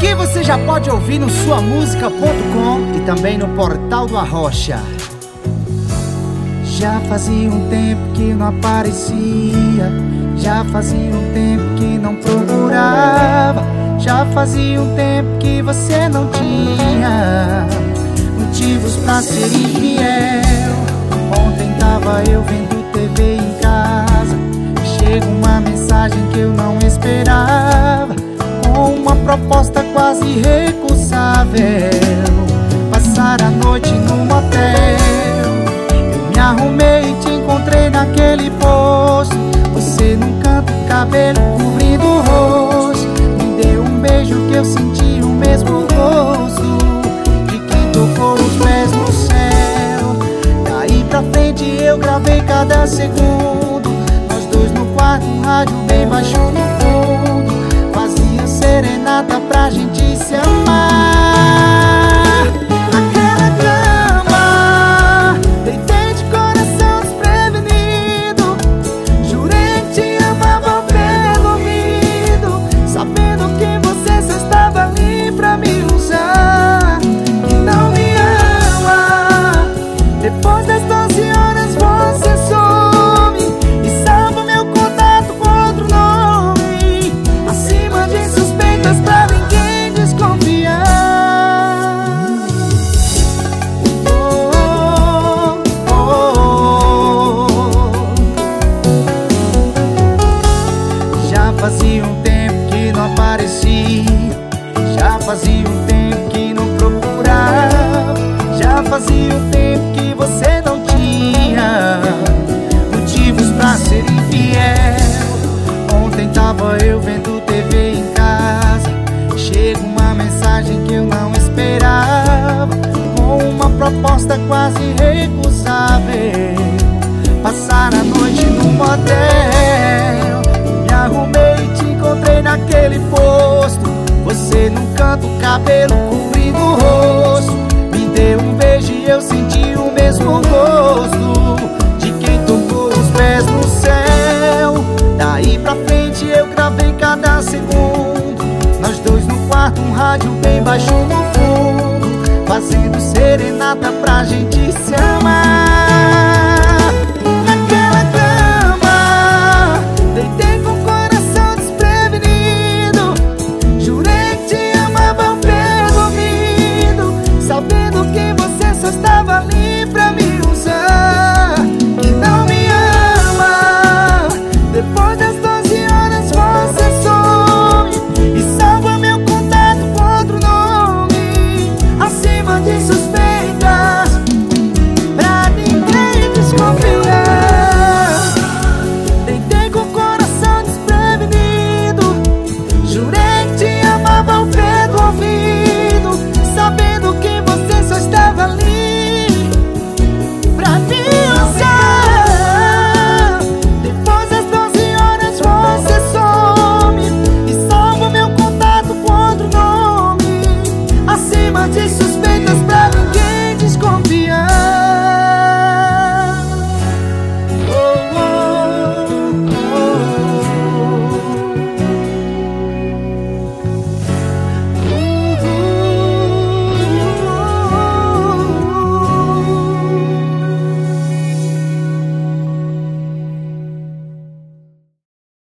Aqui você já pode ouvir no suamusica.com e também no portal do Arrocha. Já fazia um tempo que não aparecia, já fazia um tempo que não procurava, já fazia um tempo que você não tinha motivos pra ser infiel. Proposta quase recusável. Passar a noite num motel. Eu me arrumei e te encontrei naquele posto. Você num canto, cabelo cobrindo o rosto. Me deu um beijo que eu senti o mesmo gosto de quem tocou os pés no céu. Daí pra frente eu gravei cada segundo. Nós dois no quarto, um rádio bem baixo no fundo. Serenata pra gente se amar. Fazia um tempo que não aparecia. Já fazia um tempo que não procurava. Já fazia um tempo que você não tinha motivos pra ser infiel. Ontem tava eu vendo TV em casa. Chega uma mensagem que eu não esperava. Com uma proposta quase recusável. Passar a noite num motel. Naquele posto. Você num canto, cabelo cobrindo o rosto. Me deu um beijo e eu senti o mesmo gosto de quem tocou os pés no céu. Daí pra frente eu gravei cada segundo. Nós dois no quarto, um rádio bem baixo no fundo. Fazendo serenata pra gente se amar.